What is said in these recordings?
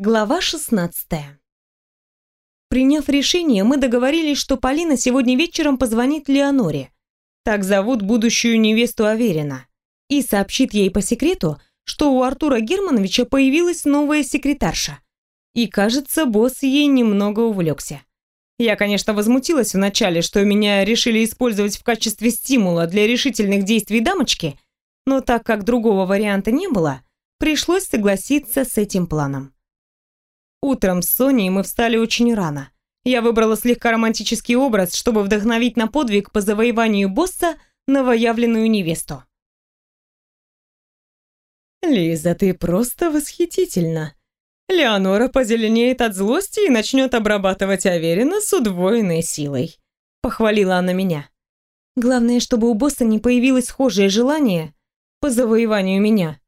Глава 16. Приняв решение, мы договорились, что Полина сегодня вечером позвонит Леоноре, так зовут будущую невесту Аверина, и сообщит ей по секрету, что у Артура Германовича появилась новая секретарша. И, кажется, босс ей немного увлекся. Я, конечно, возмутилась вначале, что меня решили использовать в качестве стимула для решительных действий дамочки, но так как другого варианта не было, пришлось согласиться с этим планом. Утром с Соней мы встали очень рано. Я выбрала слегка романтический образ, чтобы вдохновить на подвиг по завоеванию босса новоявленную невесту. «Лиза, ты просто восхитительна!» Леонора позеленеет от злости и начнет обрабатывать Аверина с удвоенной силой. Похвалила она меня. Главное, чтобы у босса не появилось схожее желание по завоеванию меня.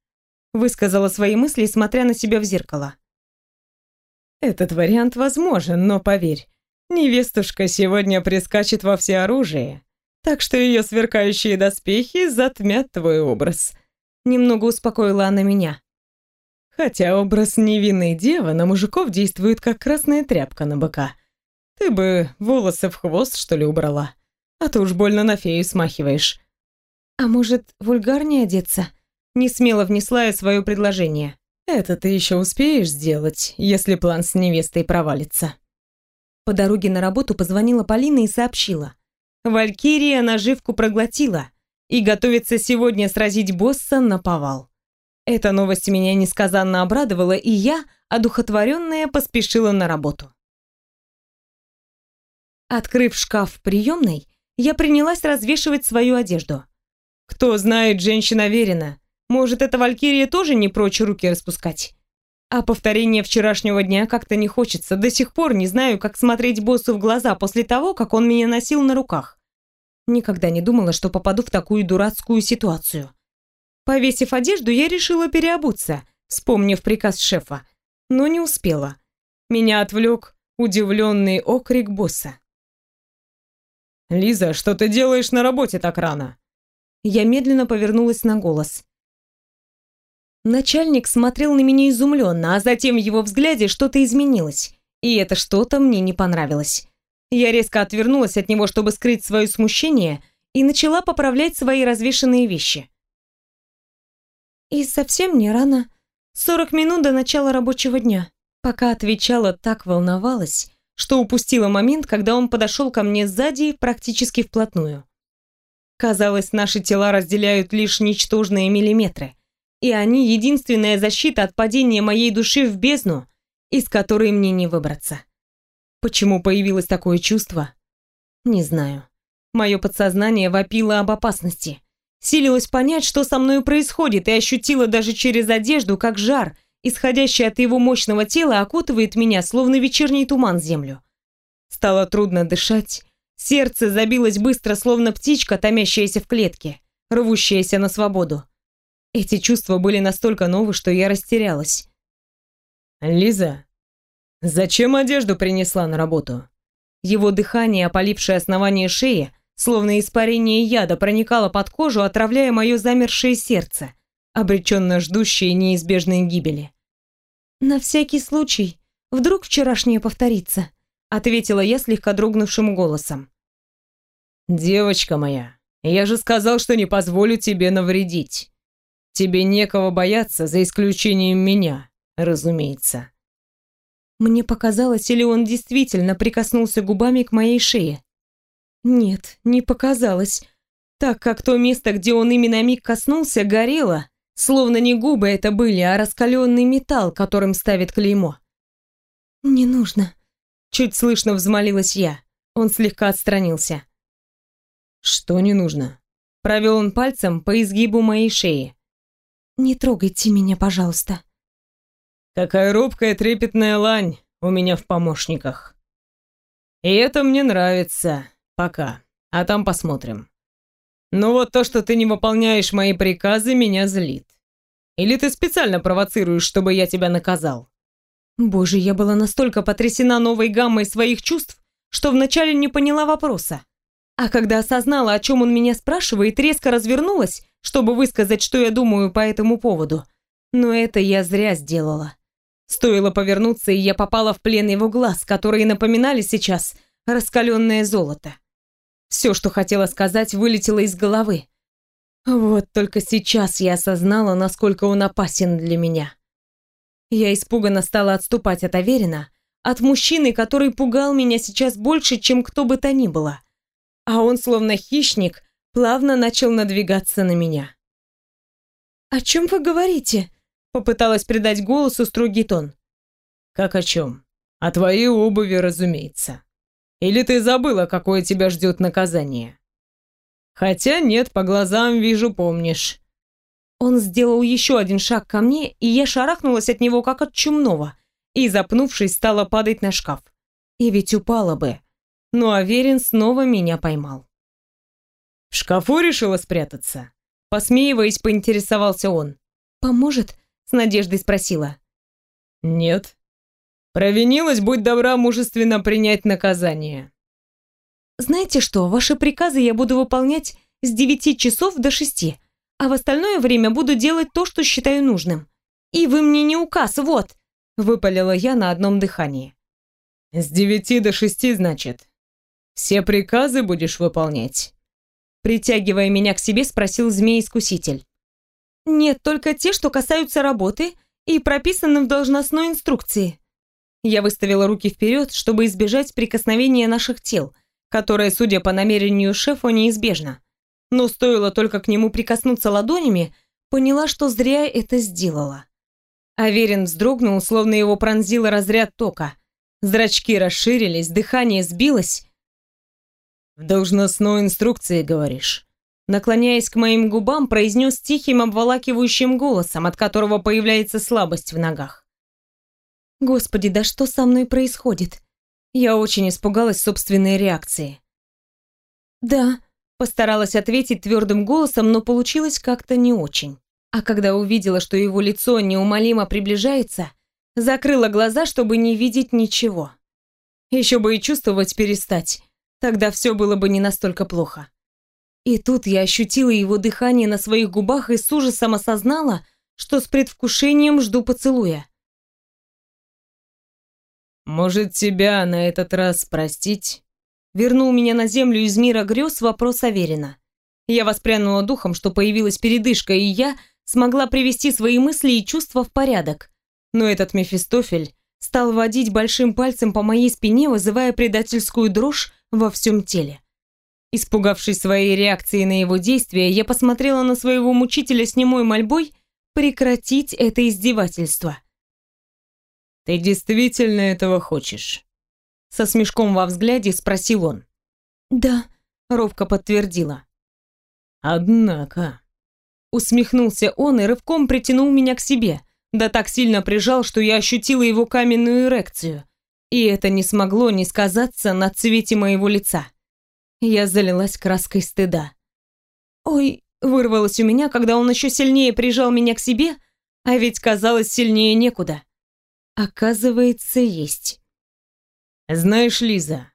Высказала свои мысли, смотря на себя в зеркало. Этот вариант возможен, но поверь, невестушка сегодня прискачет во всеоружие, так что ее сверкающие доспехи затмят твой образ. Немного успокоила она меня. Хотя образ невинной девы на мужиков действует как красная тряпка на быка. Ты бы волосы в хвост, что ли, убрала? А то уж больно на фею смахиваешь. А может, вульгарнее одеться? Не смело внесла я свое предложение. Это ты еще успеешь сделать, если план с невестой провалится. По дороге на работу позвонила Полина и сообщила. Валькирия наживку проглотила и готовится сегодня сразить босса на повал. Эта новость меня несказанно обрадовала, и я, одухотворенная, поспешила на работу. Открыв шкаф в приемной, я принялась развешивать свою одежду. Кто знает, женщина верена. Может, эта Валькирия тоже не прочь руки распускать? А повторение вчерашнего дня как-то не хочется. До сих пор не знаю, как смотреть боссу в глаза после того, как он меня носил на руках. Никогда не думала, что попаду в такую дурацкую ситуацию. Повесив одежду, я решила переобуться, вспомнив приказ шефа, но не успела. Меня отвлек удивленный окрик босса. «Лиза, что ты делаешь на работе так рано?» Я медленно повернулась на голос. Начальник смотрел на меня изумленно, а затем в его взгляде что-то изменилось. И это что-то мне не понравилось. Я резко отвернулась от него, чтобы скрыть свое смущение, и начала поправлять свои развешанные вещи. И совсем не рано. Сорок минут до начала рабочего дня. Пока отвечала, так волновалась, что упустила момент, когда он подошел ко мне сзади практически вплотную. Казалось, наши тела разделяют лишь ничтожные миллиметры и они единственная защита от падения моей души в бездну, из которой мне не выбраться. Почему появилось такое чувство? Не знаю. Мое подсознание вопило об опасности. Силилось понять, что со мной происходит, и ощутила даже через одежду, как жар, исходящий от его мощного тела, окутывает меня, словно вечерний туман землю. Стало трудно дышать, сердце забилось быстро, словно птичка, томящаяся в клетке, рвущаяся на свободу. Эти чувства были настолько новы, что я растерялась. «Лиза, зачем одежду принесла на работу?» Его дыхание, опалившее основание шеи, словно испарение яда, проникало под кожу, отравляя мое замершее сердце, обреченно ждущее неизбежной гибели. «На всякий случай, вдруг вчерашнее повторится», ответила я слегка дрогнувшим голосом. «Девочка моя, я же сказал, что не позволю тебе навредить. Тебе некого бояться, за исключением меня, разумеется. Мне показалось, или он действительно прикоснулся губами к моей шее. Нет, не показалось, так как то место, где он именно миг коснулся, горело, словно не губы это были, а раскаленный металл, которым ставит клеймо. «Не нужно», — чуть слышно взмолилась я. Он слегка отстранился. «Что не нужно?» Провел он пальцем по изгибу моей шеи. «Не трогайте меня, пожалуйста». «Какая робкая трепетная лань у меня в помощниках. И это мне нравится. Пока. А там посмотрим. Но вот то, что ты не выполняешь мои приказы, меня злит. Или ты специально провоцируешь, чтобы я тебя наказал?» Боже, я была настолько потрясена новой гаммой своих чувств, что вначале не поняла вопроса. А когда осознала, о чем он меня спрашивает, резко развернулась чтобы высказать, что я думаю по этому поводу. Но это я зря сделала. Стоило повернуться, и я попала в плен его глаз, которые напоминали сейчас раскаленное золото. Все, что хотела сказать, вылетело из головы. Вот только сейчас я осознала, насколько он опасен для меня. Я испуганно стала отступать от Аверина, от мужчины, который пугал меня сейчас больше, чем кто бы то ни было. А он, словно хищник, плавно начал надвигаться на меня. «О чем вы говорите?» Попыталась придать голосу строгий тон. «Как о чем? О твоей обуви, разумеется. Или ты забыла, какое тебя ждет наказание?» «Хотя нет, по глазам вижу, помнишь». Он сделал еще один шаг ко мне, и я шарахнулась от него, как от чумного, и, запнувшись, стала падать на шкаф. И ведь упала бы. Но Аверин снова меня поймал. «В шкафу решила спрятаться?» Посмеиваясь, поинтересовался он. «Поможет?» С надеждой спросила. Нет. Провинилась, будь добра мужественно принять наказание. Знаете что, ваши приказы я буду выполнять с девяти часов до шести, а в остальное время буду делать то, что считаю нужным. И вы мне не указ, вот, выпалила я на одном дыхании. С девяти до шести, значит. Все приказы будешь выполнять. Притягивая меня к себе, спросил змей-искуситель. Нет, только те, что касаются работы и прописаны в должностной инструкции. Я выставила руки вперед, чтобы избежать прикосновения наших тел, которое, судя по намерению шефа, неизбежно. Но стоило только к нему прикоснуться ладонями, поняла, что зря это сделала. Аверин вздрогнул, словно его пронзило разряд тока. Зрачки расширились, дыхание сбилось. «В должностной инструкции, говоришь?» наклоняясь к моим губам, произнес тихим обволакивающим голосом, от которого появляется слабость в ногах. Господи, да что со мной происходит? Я очень испугалась собственной реакции. Да, постаралась ответить твердым голосом, но получилось как-то не очень. А когда увидела, что его лицо неумолимо приближается, закрыла глаза, чтобы не видеть ничего. Еще бы и чувствовать перестать, тогда все было бы не настолько плохо. И тут я ощутила его дыхание на своих губах и с ужасом осознала, что с предвкушением жду поцелуя. «Может, тебя на этот раз простить?» Вернул меня на землю из мира грез вопрос Аверина. Я воспрянула духом, что появилась передышка, и я смогла привести свои мысли и чувства в порядок. Но этот Мефистофель стал водить большим пальцем по моей спине, вызывая предательскую дрожь во всем теле. Испугавшись своей реакции на его действия, я посмотрела на своего мучителя с немой мольбой прекратить это издевательство. «Ты действительно этого хочешь?» Со смешком во взгляде спросил он. «Да», — робко подтвердила. «Однако...» Усмехнулся он и рывком притянул меня к себе, да так сильно прижал, что я ощутила его каменную эрекцию. И это не смогло не сказаться на цвете моего лица. Я залилась краской стыда. «Ой!» — вырвалось у меня, когда он еще сильнее прижал меня к себе, а ведь казалось сильнее некуда. Оказывается, есть. «Знаешь, Лиза,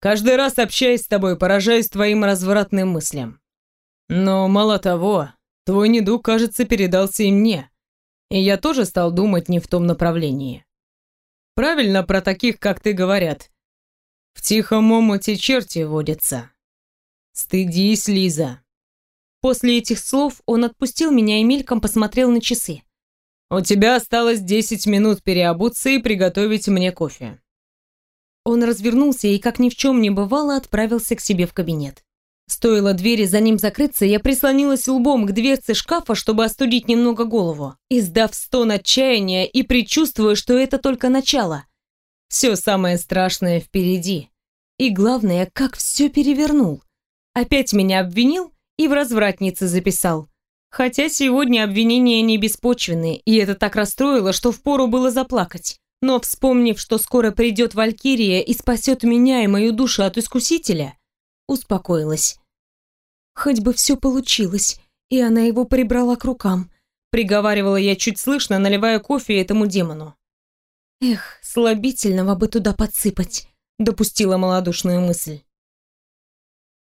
каждый раз общаясь с тобой, поражаюсь твоим развратным мыслям. Но мало того, твой недуг, кажется, передался и мне, и я тоже стал думать не в том направлении. Правильно про таких, как ты, говорят. В тихом омуте черти водятся. Стыдись, Лиза. После этих слов он отпустил меня и мельком посмотрел на часы. У тебя осталось 10 минут переобуться и приготовить мне кофе. Он развернулся и, как ни в чем не бывало, отправился к себе в кабинет. Стоило двери за ним закрыться, я прислонилась лбом к дверце шкафа, чтобы остудить немного голову, издав стон отчаяния и предчувствуя, что это только начало. Все самое страшное впереди. И главное, как все перевернул. Опять меня обвинил и в развратнице записал. Хотя сегодня обвинения не беспочвенные, и это так расстроило, что впору было заплакать. Но вспомнив, что скоро придет Валькирия и спасет меня и мою душу от искусителя, успокоилась. Хоть бы все получилось, и она его прибрала к рукам, приговаривала я чуть слышно, наливая кофе этому демону. Эх, слабительного бы туда подсыпать, допустила малодушную мысль.